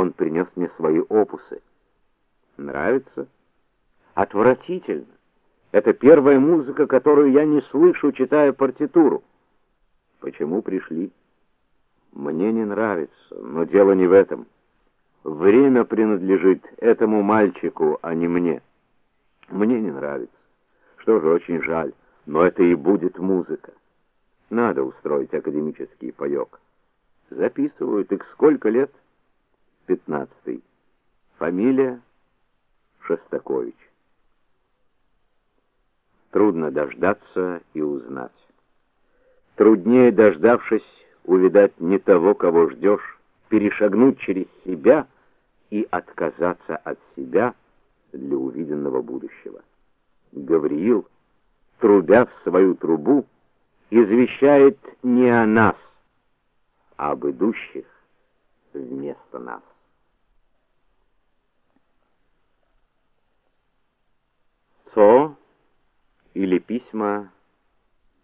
Он принес мне свои опусы. Нравится? Отвратительно. Это первая музыка, которую я не слышу, читая партитуру. Почему пришли? Мне не нравится, но дело не в этом. Время принадлежит этому мальчику, а не мне. Мне не нравится. Что же, очень жаль, но это и будет музыка. Надо устроить академический паёк. Записывают. Так сколько лет? Пятнадцатый. Фамилия Шостакович. Трудно дождаться и узнать. Труднее, дождавшись, увидать не того, кого ждешь, перешагнуть через себя и отказаться от себя для увиденного будущего. Гавриил, трубя в свою трубу, извещает не о нас, а об идущих вместо нас. ЦО или письма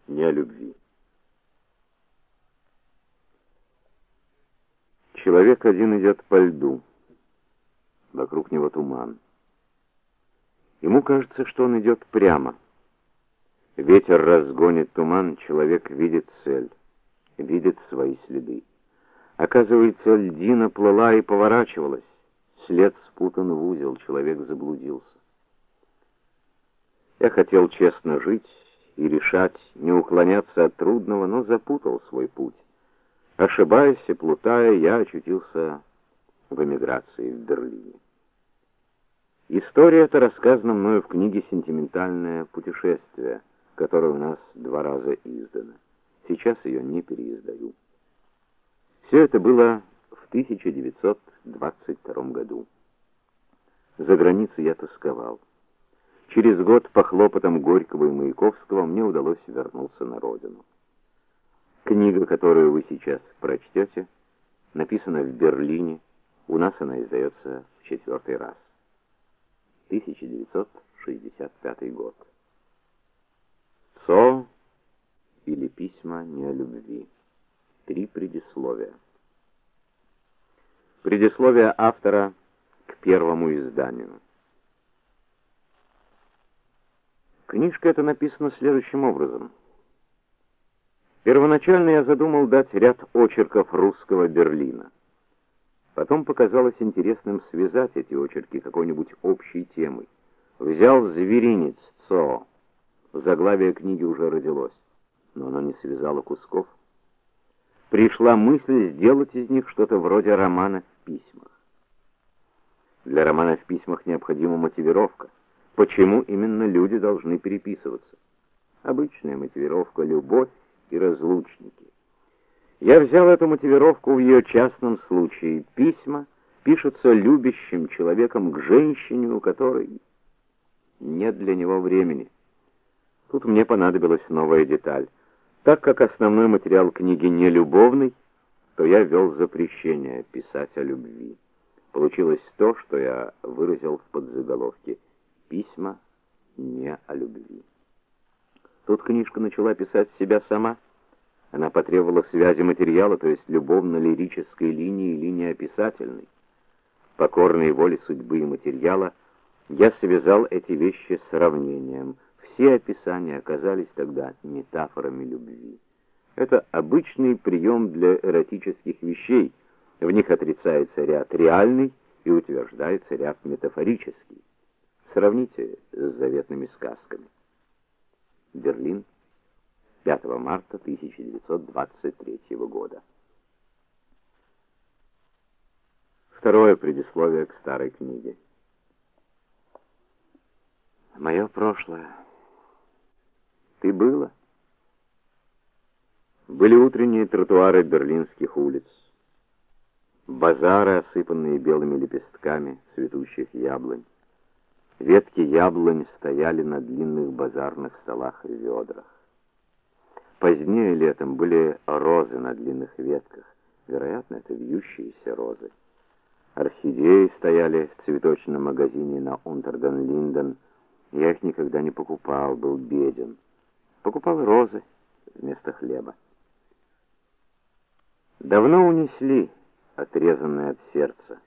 не о любви. Человек один идет по льду. Вокруг него туман. Ему кажется, что он идет прямо. Ветер разгонит туман, человек видит цель, видит свои следы. Оказывается, льдина плыла и поворачивалась. След спутан в узел, человек заблудился. Я хотел честно жить и решать, не уклоняться от трудного, но запутал свой путь. Ошибаясь и плутая, я очутился в эмиграции в Берлине. История эта рассказана мною в книге «Сентиментальное путешествие», которая у нас два раза издана. Сейчас ее не переиздаю. Все это было в 1922 году. За границей я тосковал. Через год по хлопотам Горького и Маяковского мне удалось вернуться на родину. Книга, которую вы сейчас прочтете, написана в Берлине. У нас она издается в четвертый раз. 1965 год. Со или письма не о любви. Три предисловия. Предисловие автора к первому изданию. Книжка эта написана следующим образом. Первоначально я задумал дать ряд очерков русского Берлина. Потом показалось интересным связать эти очерки какой-нибудь общей темой. Взял зверинец Цо. Заглавие книги уже родилось, но оно не связало кусков. Пришла мысль сделать из них что-то вроде романа в письмах. Для романа в письмах необходима мотивировка. Почему именно люди должны переписываться? Обычная мотивировка любовь и разлучники. Я взял эту мотивировку в ее частном случае. Письма пишутся любящим человеком к женщине, у которой нет для него времени. Тут мне понадобилась новая деталь. Так как основной материал книги не любовный, то я ввел запрещение писать о любви. Получилось то, что я выразил в подзаголовке «Письма не о любви». Тут книжка начала писать себя сама. Она потребовала связи материала, то есть любовно-лирической линии и линии описательной. Покорной воле судьбы и материала, я связал эти вещи сравнением. Все описания оказались тогда метафорами любви. Это обычный прием для эротических вещей. В них отрицается ряд реальный и утверждается ряд метафорический. Сравните с заветными сказками. Берлин, 5 марта 1923 года. Второе предисловие к старой книге. Мое прошлое. Ты было? Были утренние тротуары берлинских улиц, базары, осыпанные белыми лепестками цветущих яблонь. Ветки яблонь стояли на длинных базарных столах и ведрах. Позднее летом были розы на длинных ветках. Вероятно, это вьющиеся розы. Орхидеи стояли в цветочном магазине на Унтерган-Линден. Я их никогда не покупал, был беден. Покупал розы вместо хлеба. Давно унесли, отрезанные от сердца.